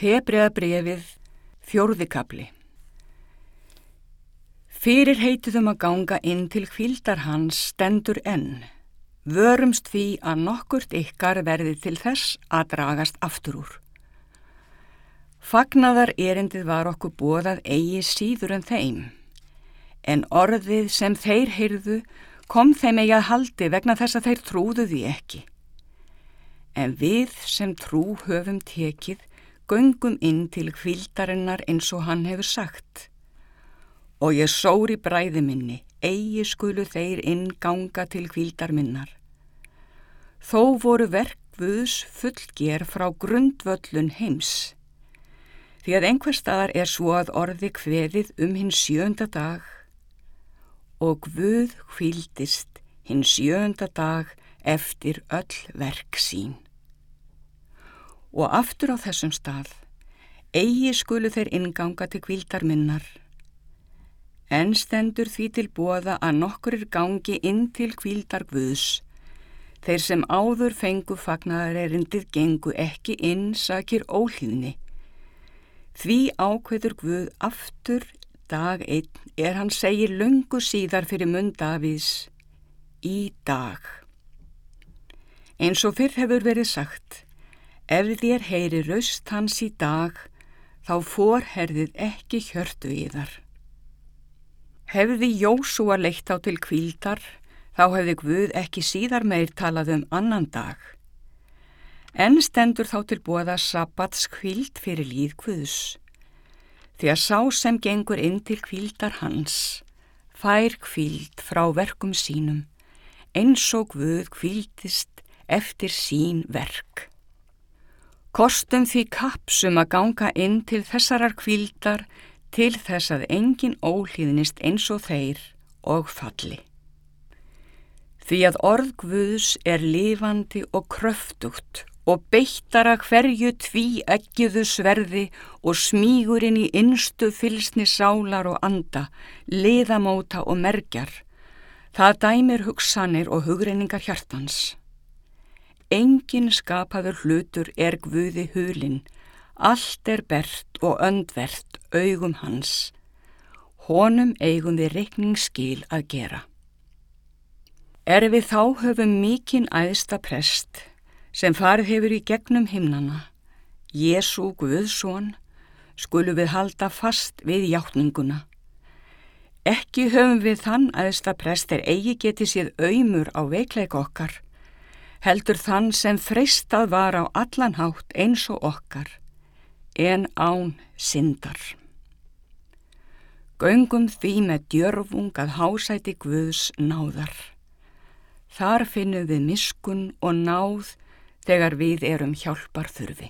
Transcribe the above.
Hebrea brefið, fjórðikabli. Fyrir heituðum að ganga inn til hvildar hans stendur enn. Vörumst því að nokkurt ykkar verði til þess að dragast aftur úr. Fagnadar erindið var okkur bóðað eigi síður en þeim, en orðið sem þeir heyrðu kom þeim eigi að haldi vegna þess að þeir trúðu því ekki. En við sem trú höfum tekið göngum inn til kvildarinnar eins og hann hefur sagt. Og ég sóri bræði minni, eigi skulu þeir inn ganga til kvildar minnar. Þó voru verkvöðs fullger frá grundvöllun heims. Því að einhver staðar er svo að orði kveðið um hinn sjönda dag og Guð hvildist hinn sjönda dag eftir öll verk sín og aftur á þessum stað eigi skulu þeir inganga til kvildar minnar. En stendur því til bóða að nokkurir gangi inn til kvildar Guðs. Þeir sem áður fengu fagnadarerindið gengu ekki inn sakir ólíðni. Því ákveður Guð aftur dag einn er hann segir lungu síðar fyrir mun Davís í dag. Eins og fyrr hefur verið sagt Ef þér heyri raust hans í dag, þá forherðið ekki hjörtu í þar. Hefði Jósúa leitt á til kvíldar, þá hefði Guð ekki síðar meir talað um annan dag. En stendur þá til bóða sabbats kvíld fyrir líð Guðs. Því að sá sem gengur inn til kvíldar hans, fær kvíld frá verkum sínum, eins og Guð kvíldist eftir sín verk. Kostum því kapsum að ganga inn til þessarar kvildar til þess að engin ólíðnist eins og þeir og falli. Því að orð Guðs er lifandi og kröftugt og beittara hverju tví eggiðu sverði og smígurinn í innstu fylsni sálar og anda, liðamóta og merkjar. Það dæmir hugsanir og hugreiningar hjartans. Engin skapaður hlutur er Guði hulinn, allt er bert og öndvert augum hans. Honum eigum við reikningsskil að gera. Er við þá höfum mikinn æðsta prest sem farið hefur í gegnum himnana, Jésu Guðsson, skulum við halda fast við hjáttninguna. Ekki höfum við þann æðsta prest er eigi getið séð auðmur á veikleik okkar, heldur þann sem freistað var á allan hátt eins og okkar, en án syndar. Göngum því með djörfung að hásæti Guðs náðar. Þar finnum við miskun og náð þegar við erum hjálpar þurfi.